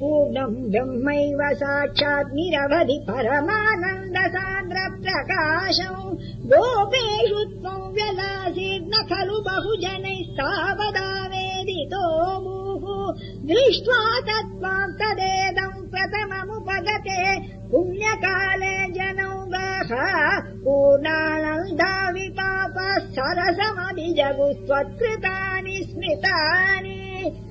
पूर्णम् ब्रह्मैव साक्षात् निरवधि परमानन्दसान्द्रप्रकाशम् गोपेषु त्वम् व्यलासीर्न खलु बहुजनैः तावदा दृष्ट्वा तत्त्वाम् तदेदम् प्रथममुपगते। पुण्यकाले जनौ गाः। पूर्णानन्दा विपापः सरसमभिजगुस्त्वत्कृतानि स्मृतानि।